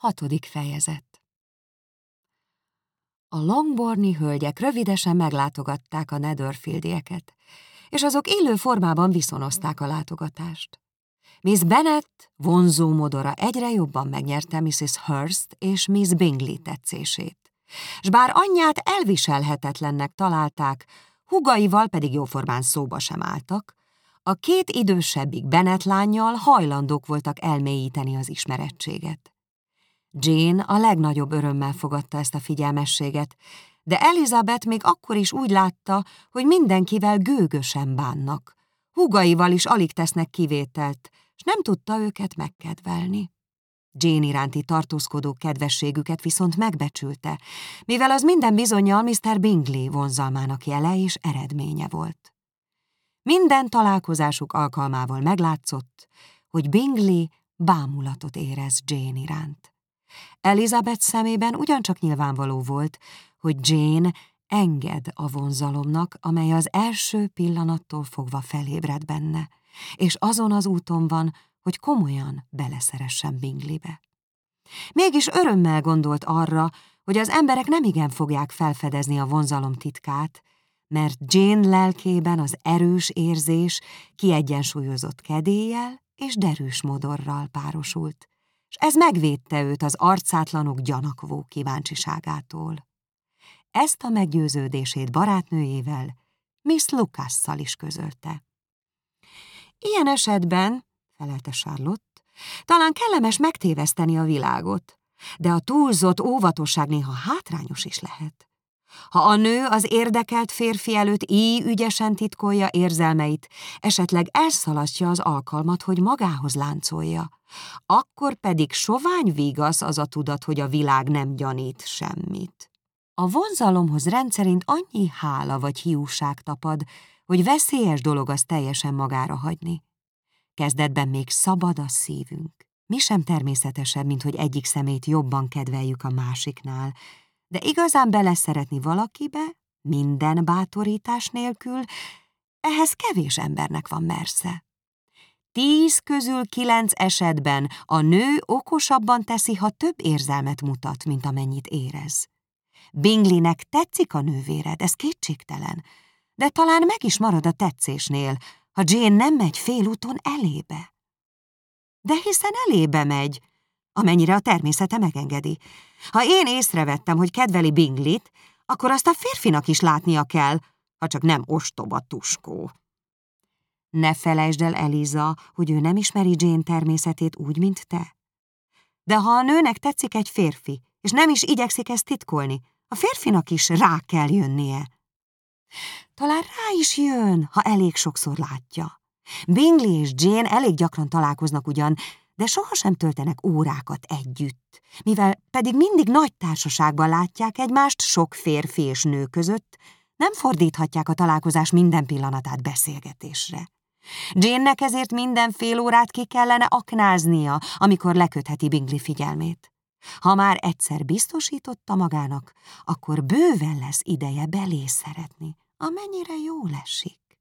Hatodik fejezet A longborni hölgyek rövidesen meglátogatták a Netherfieldieket, és azok élő formában viszonozták a látogatást. Miss Bennet vonzó modora egyre jobban megnyerte Mrs. Hurst és Miss Bingley tetszését. S bár anyját elviselhetetlennek találták, hugaival pedig jóformán szóba sem álltak, a két idősebbik Bennet lányjal hajlandók voltak elmélyíteni az ismerettséget. Jane a legnagyobb örömmel fogadta ezt a figyelmességet, de Elizabeth még akkor is úgy látta, hogy mindenkivel gőgösen bánnak. Húgaival is alig tesznek kivételt, és nem tudta őket megkedvelni. Jane iránti tartózkodó kedvességüket viszont megbecsülte, mivel az minden bizonyal Mr. Bingley vonzalmának jele és eredménye volt. Minden találkozásuk alkalmával meglátszott, hogy Bingley bámulatot érez Jane iránt. Elizabeth szemében ugyancsak nyilvánvaló volt, hogy Jane enged a vonzalomnak, amely az első pillanattól fogva felébred benne, és azon az úton van, hogy komolyan beleszeressen Bingleybe. Mégis örömmel gondolt arra, hogy az emberek nemigen fogják felfedezni a vonzalom titkát, mert Jane lelkében az erős érzés kiegyensúlyozott kedéllyel és derűs modorral párosult, és ez megvédte őt az arcátlanok gyanakvó kíváncsiságától. Ezt a meggyőződését barátnőjével, Miss Lucasszal is közölte. Ilyen esetben, felelte Charlotte, talán kellemes megtéveszteni a világot, de a túlzott óvatosság néha hátrányos is lehet. Ha a nő az érdekelt férfi előtt így ügyesen titkolja érzelmeit, esetleg elszalasztja az alkalmat, hogy magához láncolja, akkor pedig sovány vigasz az a tudat, hogy a világ nem gyanít semmit. A vonzalomhoz rendszerint annyi hála vagy hiúság tapad, hogy veszélyes dolog az teljesen magára hagyni. Kezdetben még szabad a szívünk. Mi sem természetesebb, mint hogy egyik szemét jobban kedveljük a másiknál, de igazán beleszeretni valakibe, minden bátorítás nélkül, ehhez kevés embernek van mersze. Tíz közül kilenc esetben a nő okosabban teszi, ha több érzelmet mutat, mint amennyit érez. Bingleynek tetszik a nővéred, ez kétségtelen, de talán meg is marad a tetszésnél, ha Jane nem megy félúton elébe. De hiszen elébe megy, amennyire a természete megengedi. Ha én észrevettem, hogy kedveli Binglit, akkor azt a férfinak is látnia kell, ha csak nem ostoba tuskó. Ne felejtsd el, Eliza, hogy ő nem ismeri Jane természetét úgy, mint te. De ha a nőnek tetszik egy férfi, és nem is igyekszik ezt titkolni, a férfinak is rá kell jönnie. Talán rá is jön, ha elég sokszor látja. Bingley és Jane elég gyakran találkoznak ugyan, de sohasem töltenek órákat együtt, mivel pedig mindig nagy társaságban látják egymást sok férfi és nő között, nem fordíthatják a találkozás minden pillanatát beszélgetésre. Jane-nek ezért minden fél órát ki kellene aknáznia, amikor lekötheti Bingley figyelmét. Ha már egyszer biztosította magának, akkor bőven lesz ideje belé szeretni, amennyire jó esik.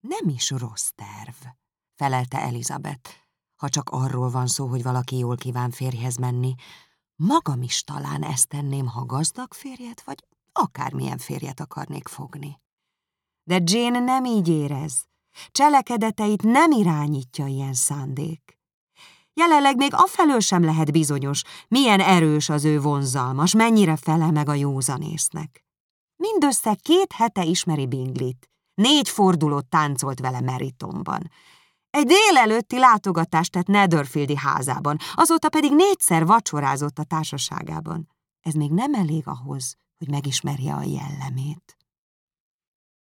Nem is rossz terv, felelte Elizabeth ha csak arról van szó, hogy valaki jól kíván férjhez menni. Magam is talán ezt tenném, ha gazdag férjet, vagy akármilyen férjet akarnék fogni. De Jane nem így érez. Cselekedeteit nem irányítja ilyen szándék. Jelenleg még afelől sem lehet bizonyos, milyen erős az ő vonzalmas, mennyire fele meg a józanésznek. Mindössze két hete ismeri Binglit. Négy fordulót táncolt vele Meritonban. Egy délelőtti látogatást tett Netherfieldi házában, azóta pedig négyszer vacsorázott a társaságában. Ez még nem elég ahhoz, hogy megismerje a jellemét.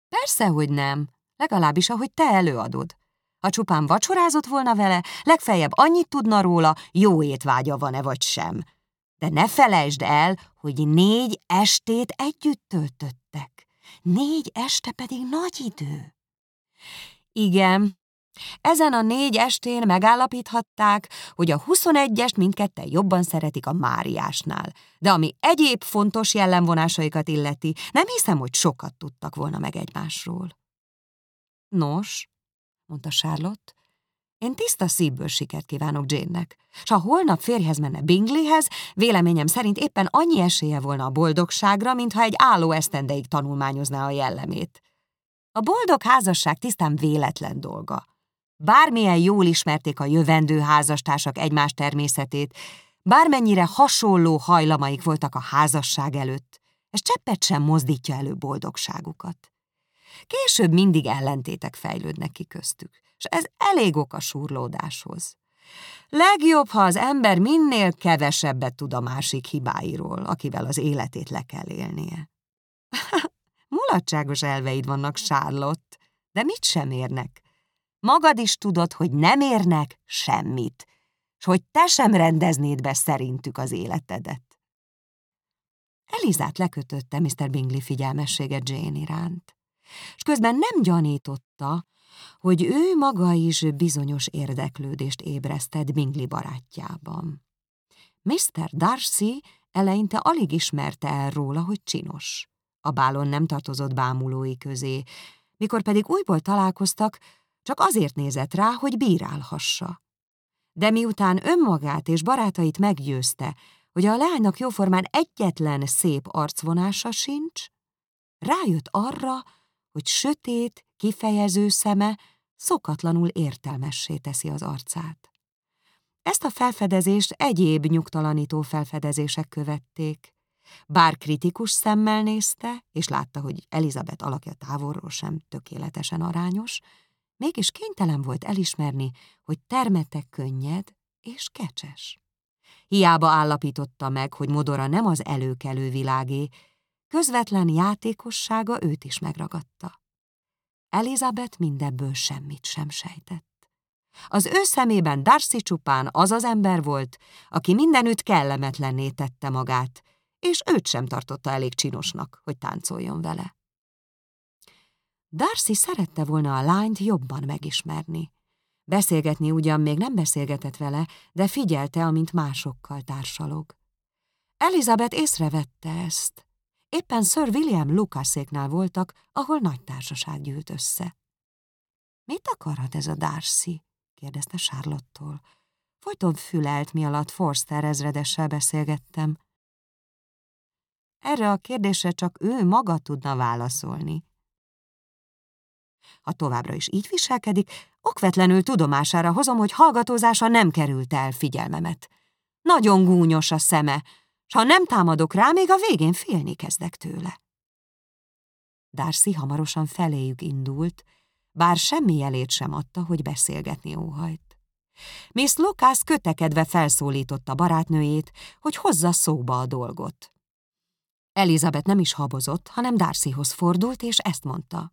Persze, hogy nem. Legalábbis, ahogy te előadod. Ha csupán vacsorázott volna vele, legfeljebb annyit tudna róla, jó étvágya van-e vagy sem. De ne felejtsd el, hogy négy estét együtt töltöttek. Négy este pedig nagy idő. Igen, ezen a négy estén megállapíthatták, hogy a 21-est mindketten jobban szeretik a Máriásnál, de ami egyéb fontos jellemvonásaikat illeti, nem hiszem, hogy sokat tudtak volna meg egymásról. Nos, mondta Charlotte, Én tiszta szívből sikert kívánok Jane-nek, s ha holnap férjhez menne Bingleyhez, véleményem szerint éppen annyi esélye volna a boldogságra, mintha egy álló esztendeig tanulmányozná a jellemét. A boldog házasság tisztán véletlen dolga. Bármilyen jól ismerték a jövendő házastársak egymás természetét, bármennyire hasonló hajlamaik voltak a házasság előtt, ez cseppet sem mozdítja elő boldogságukat. Később mindig ellentétek fejlődnek ki köztük, és ez elég ok a súrlódáshoz. Legjobb, ha az ember minél kevesebbet tud a másik hibáiról, akivel az életét le kell élnie. Mulatságos elveid vannak, Charlotte, de mit sem érnek? Magad is tudod, hogy nem érnek semmit, és hogy te sem rendeznéd be szerintük az életedet. Elizát lekötötte Mr. Bingley figyelmessége Jane iránt, és közben nem gyanította, hogy ő maga is bizonyos érdeklődést ébresztett Bingley barátjában. Mr. Darcy eleinte alig ismerte el róla, hogy csinos. A bálon nem tartozott bámulói közé, mikor pedig újból találkoztak, csak azért nézett rá, hogy bírálhassa. De miután önmagát és barátait meggyőzte, hogy a lánynak jóformán egyetlen szép arcvonása sincs, rájött arra, hogy sötét, kifejező szeme szokatlanul értelmessé teszi az arcát. Ezt a felfedezést egyéb nyugtalanító felfedezések követték. Bár kritikus szemmel nézte, és látta, hogy Elizabeth alakja távolról sem tökéletesen arányos, mégis kénytelen volt elismerni, hogy termete könnyed és kecses. Hiába állapította meg, hogy modora nem az előkelő világé, közvetlen játékossága őt is megragadta. Elizabeth mindebből semmit sem sejtett. Az ő szemében Darcy csupán az az ember volt, aki mindenütt kellemetlenné tette magát, és őt sem tartotta elég csinosnak, hogy táncoljon vele. Darcy szerette volna a lányt jobban megismerni. Beszélgetni ugyan még nem beszélgetett vele, de figyelte, amint másokkal társalog. Elizabeth észrevette ezt. Éppen Sir William Lucaséknál voltak, ahol nagy társaság gyűlt össze. Mit akarhat ez a Darcy? kérdezte Charlotte-tól. Folyton fülelt, mi alatt Forster ezredessel beszélgettem. Erre a kérdésre csak ő maga tudna válaszolni. Ha továbbra is így viselkedik, okvetlenül tudomására hozom, hogy hallgatózása nem került el figyelmemet. Nagyon gúnyos a szeme, s ha nem támadok rá, még a végén félni kezdek tőle. Darcy hamarosan feléjük indult, bár semmi jelét sem adta, hogy beszélgetni óhajt. Miss Lucas kötekedve felszólította barátnőjét, hogy hozza szóba a dolgot. Elizabeth nem is habozott, hanem Darcyhoz fordult, és ezt mondta.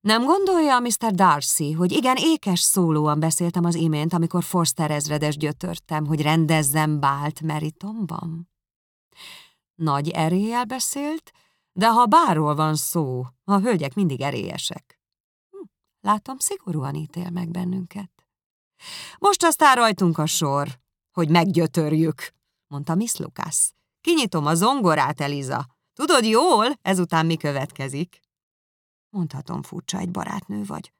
Nem gondolja, Mr. Darcy, hogy igen ékes szólóan beszéltem az imént, amikor Forster ezredes gyötörtem, hogy rendezzem bált Meritonban? Nagy eréllyel beszélt, de ha bárról van szó, a hölgyek mindig erélyesek. Hm, látom, szigorúan ítél meg bennünket. Most aztán rajtunk a sor, hogy meggyötörjük, mondta Miss Lucas. Kinyitom a zongorát, Eliza. Tudod jól, ezután mi következik? Mondhatom, furcsa egy barátnő vagy.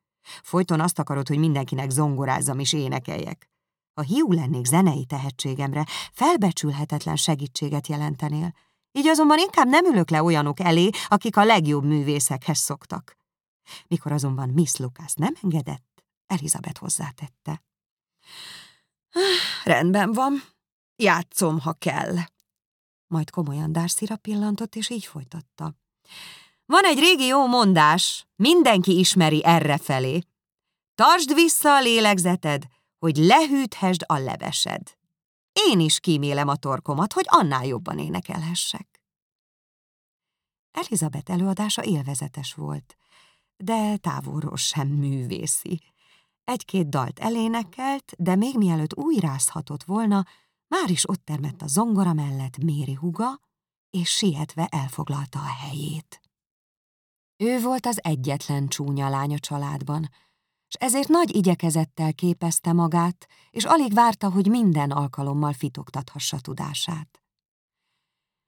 Folyton azt akarod, hogy mindenkinek zongorázzam és énekeljek. Ha hiú lennék zenei tehetségemre, felbecsülhetetlen segítséget jelentenél. Így azonban inkább nem ülök le olyanok elé, akik a legjobb művészekhez szoktak. Mikor azonban Miss Lucas nem engedett, Elizabeth hozzátette. Rendben van, játszom, ha kell. Majd komolyan Darcyra pillantott, és így folytatta. Van egy régi jó mondás, mindenki ismeri errefelé. Tartsd vissza a lélegzeted, hogy lehűthesd a levesed. Én is kímélem a torkomat, hogy annál jobban énekelhessek. Elizabeth előadása élvezetes volt, de távolról sem művészi. Egy-két dalt elénekelt, de még mielőtt újrázhatott volna, már is ott termett a zongora mellett Méri huga, és sietve elfoglalta a helyét. Ő volt az egyetlen csúnya lány a családban, és ezért nagy igyekezettel képezte magát, és alig várta, hogy minden alkalommal fitoktathassa tudását.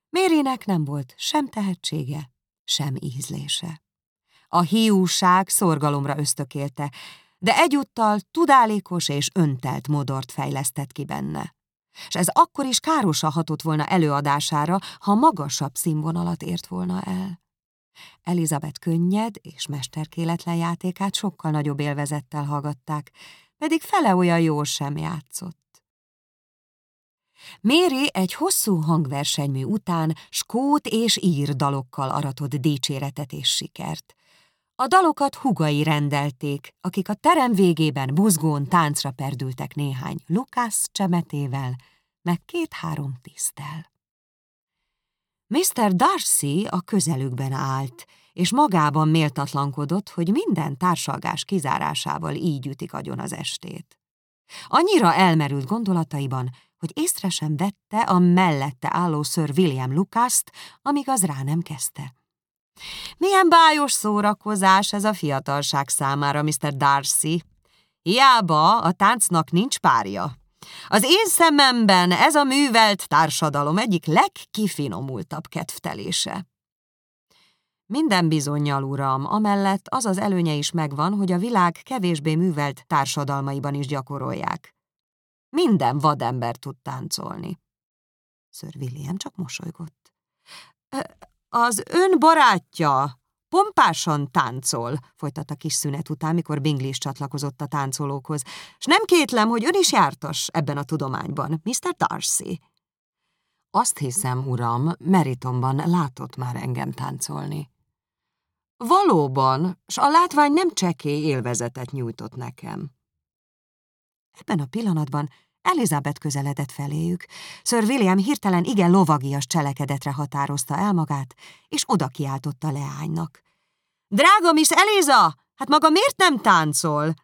Mérinek nem volt sem tehetsége, sem ízlése. A hiúság szorgalomra ösztökélte, de egyúttal tudálékos és öntelt modort fejlesztett ki benne. És ez akkor is károsan hatott volna előadására, ha magasabb színvonalat ért volna el. Elizabeth könnyed és mesterkéletlen játékát sokkal nagyobb élvezettel hallgatták, pedig fele olyan jól sem játszott. Méri egy hosszú hangversenymű után skót és ír dalokkal aratott dicséretet és sikert. A dalokat hugai rendelték, akik a terem végében buzgón táncra perdültek néhány Lukász csemetével, meg két-három tisztel. Mr. Darcy a közelükben állt, és magában méltatlankodott, hogy minden társalgás kizárásával így ütik agyon az estét. Annyira elmerült gondolataiban, hogy észre sem vette a mellette álló Sir William Lucaszt, amíg az rá nem kezdte. Milyen bájos szórakozás ez a fiatalság számára, Mr. Darcy. Hiába a táncnak nincs párja. Az én szememben ez a művelt társadalom egyik legkifinomultabb kedvtelése. Minden bizonyal, uram, amellett az az előnye is megvan, hogy a világ kevésbé művelt társadalmaiban is gyakorolják. Minden vadember tud táncolni. Sir William csak mosolygott. Az ön barátja pompásan táncol, folytatta kis szünet után, mikor Bingley is csatlakozott a táncolókhoz, és nem kétlem, hogy ön is jártas ebben a tudományban, Mr. Darcy. Azt hiszem, uram, Meritonban látott már engem táncolni. Valóban, s a látvány nem csekély élvezetet nyújtott nekem. Ebben a pillanatban Elizabeth közeledett feléjük. Sir William hirtelen igen lovagias cselekedetre határozta el magát, és oda kiáltotta leánynak. Drága Miss Eliza, hát maga miért nem táncol?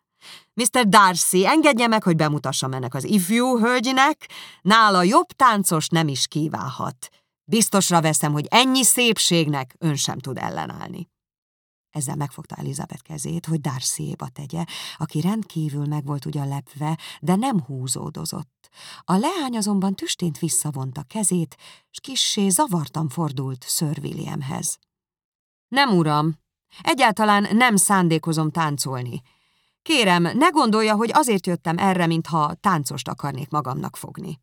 Mr. Darcy, engedje meg, hogy bemutassam ennek az ifjú hölgynek, nála jobb táncos nem is kívánhat. Biztosra veszem, hogy ennyi szépségnek ön sem tud ellenállni. Ezzel megfogta Elizabeth kezét, hogy Darcyéba tegye, aki rendkívül meg volt ugyan lepve, de nem húzódozott. A leány azonban tüstént visszavonta kezét, s kissé zavartan fordult Sir Williamhez. Nem, uram, egyáltalán nem szándékozom táncolni. Kérem, ne gondolja, hogy azért jöttem erre, mintha táncost akarnék magamnak fogni.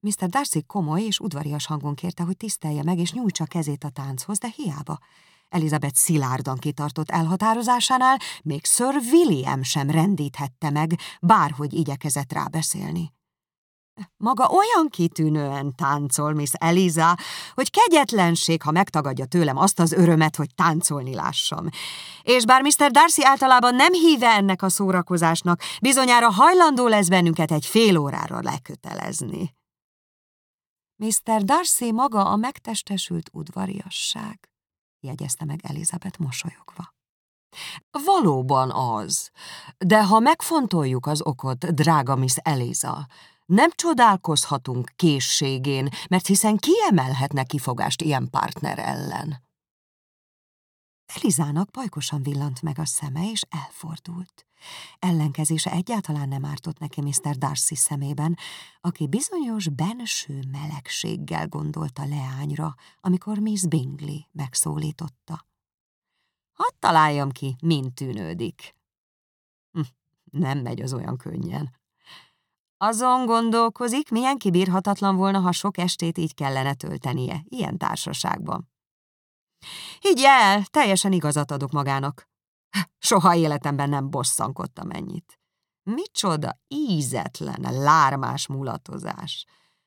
Mr. Darcy komoly és udvarias hangon kérte, hogy tisztelje meg és nyújtsa kezét a tánchoz, de hiába. Elizabeth szilárdan kitartott elhatározásánál, még Sir William sem rendíthette meg, bárhogy igyekezett rábeszélni. Maga olyan kitűnően táncol, Miss Eliza, hogy kegyetlenség, ha megtagadja tőlem azt az örömet, hogy táncolni lássam. És bár Mr. Darcy általában nem híve ennek a szórakozásnak, bizonyára hajlandó lesz bennünket egy fél órára lekötelezni. Mr. Darcy maga a megtestesült udvariasság jegyezte meg Elizabeth mosolyogva. Valóban az, de ha megfontoljuk az okot, drága Miss Eliza, nem csodálkozhatunk készségén, mert hiszen kiemelhetne kifogást ilyen partner ellen. Elizának pajkosan villant meg a szeme, és elfordult. Ellenkezése egyáltalán nem ártott neki Mr. Darcy szemében, aki bizonyos benső melegséggel gondolta leányra, amikor Miss Bingley megszólította. Hadd találjam ki, mint tűnődik. Hm, nem megy az olyan könnyen. Azon gondolkozik, milyen kibírhatatlan volna, ha sok estét így kellene töltenie, ilyen társaságban. Higgy el, teljesen igazat adok magának. Soha életemben nem bosszankodtam ennyit. Micsoda ízetlen, lármás mulatozás.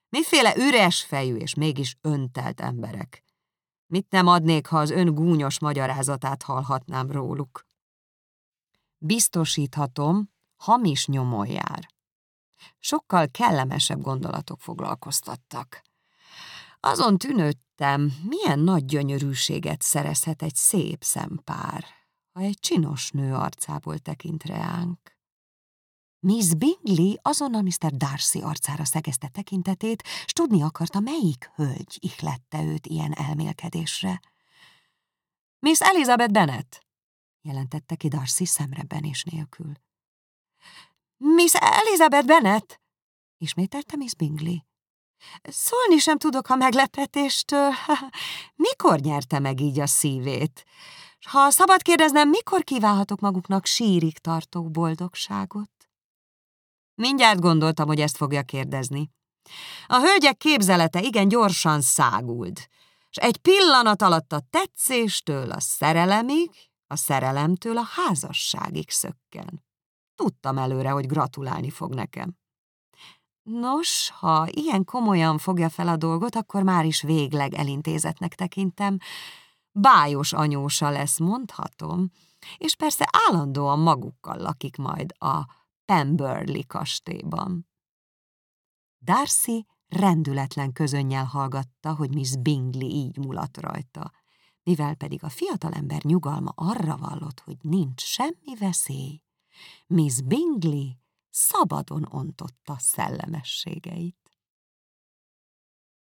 Miféle üres fejű és mégis öntelt emberek. Mit nem adnék, ha az ön gúnyos magyarázatát hallhatnám róluk? Biztosíthatom, hamis nyomon jár. Sokkal kellemesebb gondolatok foglalkoztattak. Azon tűnődtem, milyen nagy gyönyörűséget szerezhet egy szép szempár, ha egy csinos nő arcából tekint reánk. Miss Bingley azonnal Mr. Darcy arcára szegezte tekintetét, s tudni akarta, melyik hölgy ihlette őt ilyen elmélkedésre. Miss Elizabeth Bennet, jelentette ki Darcy szemrebbenés nélkül. Miss Elizabeth Bennet, ismételte Miss Bingley. Szólni sem tudok a meglepetéstől. Mikor nyerte meg így a szívét? Ha szabad kérdeznem, mikor kívánhatok maguknak sírig tartó boldogságot? Mindjárt gondoltam, hogy ezt fogja kérdezni. A hölgyek képzelete igen gyorsan száguld, és egy pillanat alatt a tetszéstől a szerelemig, a szerelemtől a házasságig szökken. Tudtam előre, hogy gratulálni fog nekem. Nos, ha ilyen komolyan fogja fel a dolgot, akkor már is végleg elintézetnek tekintem. Bájos anyósa lesz, mondhatom, és persze állandóan magukkal lakik majd a Pemberley kastélyban. Darcy rendületlen közönnyel hallgatta, hogy Miss Bingley így mulat rajta, mivel pedig a fiatalember nyugalma arra vallott, hogy nincs semmi veszély. Miss Bingley szabadon ontotta szellemességeit.